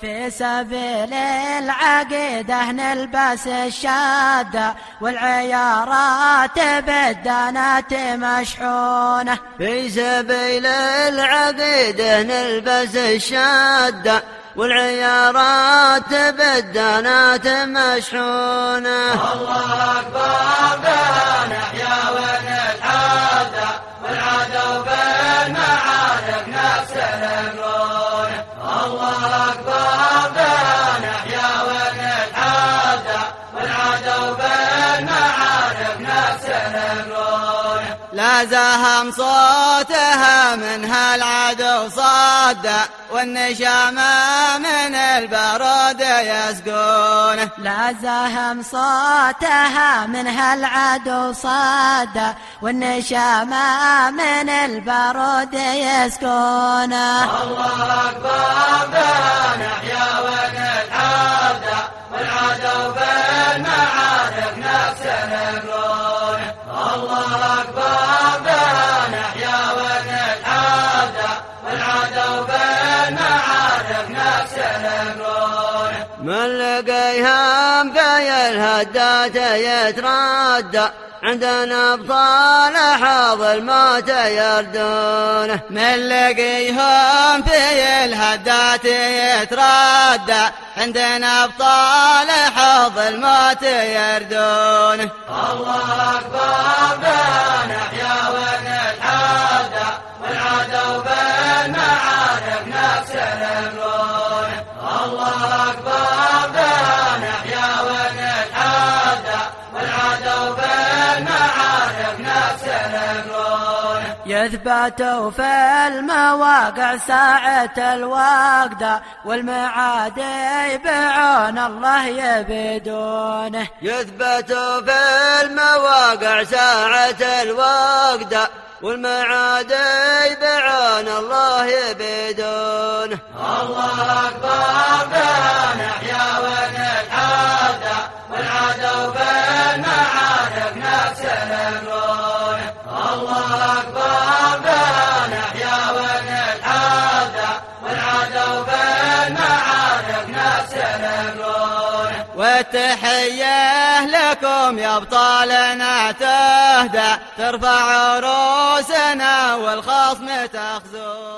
في سبيل العقيدة نلبس الشادة والعيارات بالدانات مشحونة. في سبيل العقيدة نلبس الشادة والعيارات بالدانات مشحونة. الله أكبر. مرونه لا زهم صوتها من هالعدو صدى والنشامة من البرود يسقونه لا زهم صوتها من هالعدو صدى والنشامة من البرود يسقونه الله أكبر بها نحيا ونتحدى من لقيها في الهدات يتردى عندنا أبطال حظ الموت يردونه من لقيهم في الهدات يتردى عندنا أبطال حظ الموت يردونه الله أكبر. يثبتوا في المواقع ساعة الوقت والمعاد يبيعون الله يبيدونه يثبت في المواقع ساعة الوقت والمعاد يبيعون الله يبيدونه الله أكبر بها نحيا والتحية لكم يا أبطالنا تهدى ترفع عروسنا والخصم تخزون